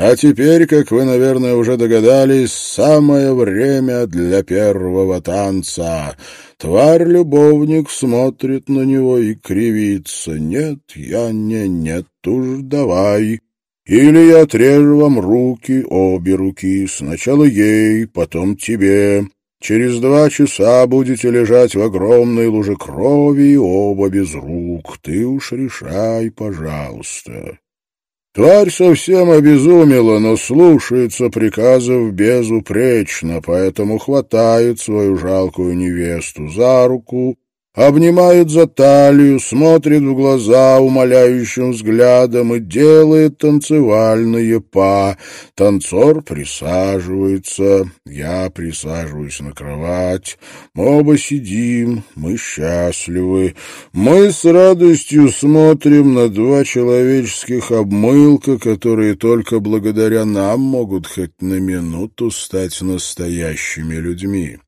Speaker 3: А теперь, как вы, наверное, уже догадались, самое время для первого танца. Тварь-любовник смотрит на него и кривится. Нет, я не, нет уж, давай. Или я отрежу вам руки, обе руки, сначала ей, потом тебе. Через два часа будете лежать в огромной луже крови, оба без рук. Ты уж решай, пожалуйста. Тварь совсем обезумела, но слушается приказов безупречно, поэтому хватает свою жалкую невесту за руку обнимает за талию, смотрит в глаза умоляющим взглядом и делает танцевальные па. Танцор присаживается, я присаживаюсь на кровать. Мы оба сидим, мы счастливы. Мы с радостью смотрим на два человеческих обмылка, которые только благодаря нам могут хоть на минуту стать настоящими людьми.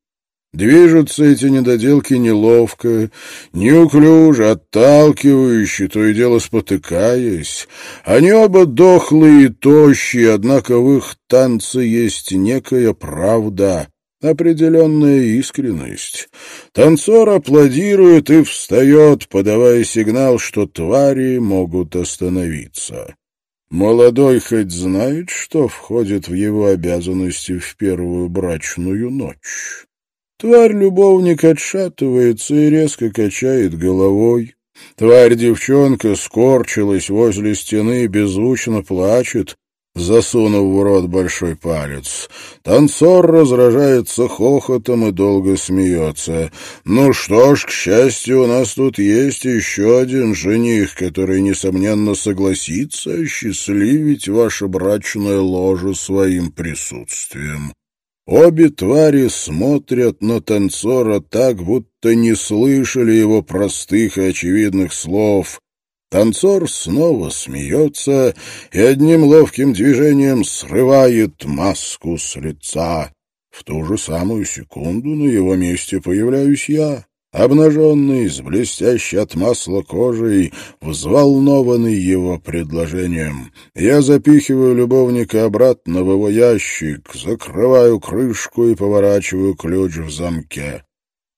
Speaker 3: Движутся эти недоделки неловко, неуклюже, отталкивающе, то и дело спотыкаясь. Они оба дохлые и тощие, однако в их танце есть некая правда, определенная искренность. Танцор аплодирует и встает, подавая сигнал, что твари могут остановиться. Молодой хоть знает, что входит в его обязанности в первую брачную ночь. Тварь-любовник отшатывается и резко качает головой. Тварь-девчонка скорчилась возле стены и беззвучно плачет, засунув в рот большой палец. Танцор разражается хохотом и долго смеется. «Ну что ж, к счастью, у нас тут есть еще один жених, который, несомненно, согласится осчастливить ваше брачное ложе своим присутствием». Обе твари смотрят на танцора так, будто не слышали его простых и очевидных слов. Танцор снова смеется и одним ловким движением срывает маску с лица. В ту же самую секунду на его месте появляюсь я обнаженный, с блестящей от масла кожей, взволнованный его предложением. Я запихиваю любовника обратно в его ящик, закрываю крышку и поворачиваю ключ в замке.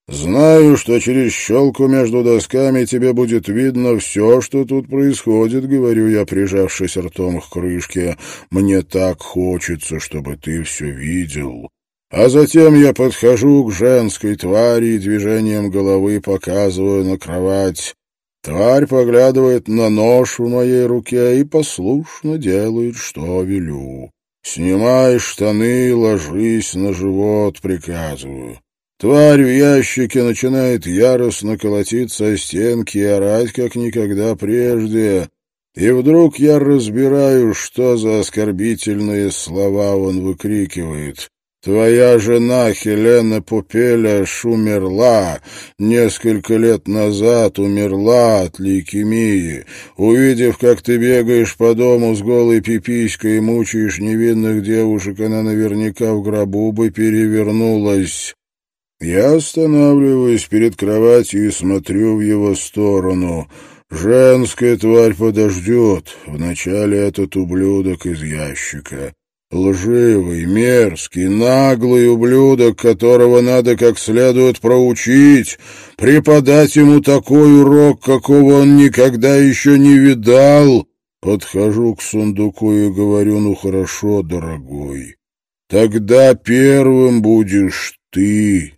Speaker 3: «Знаю, что через щелку между досками тебе будет видно все, что тут происходит», — говорю я, прижавшись ртом к крышке. «Мне так хочется, чтобы ты все видел». А затем я подхожу к женской твари и движением головы показываю на кровать. Тварь поглядывает на нож в моей руке и послушно делает, что велю. «Снимай штаны, ложись на живот», — приказываю. Тварь в ящике начинает яростно колотиться о стенки и орать, как никогда прежде. И вдруг я разбираю, что за оскорбительные слова он выкрикивает. Твоя жена Хелена Пупеляш умерла, несколько лет назад умерла от лейкемии. Увидев, как ты бегаешь по дому с голой пиписькой и мучаешь невинных девушек, она наверняка в гробу бы перевернулась. Я останавливаюсь перед кроватью и смотрю в его сторону. Женская тварь подождет. Вначале этот ублюдок из ящика. Лживый, мерзкий, наглый ублюдок, которого надо как следует проучить, преподать ему такой урок, какого он никогда еще не видал. Подхожу к сундуку и говорю, ну хорошо, дорогой, тогда первым будешь ты.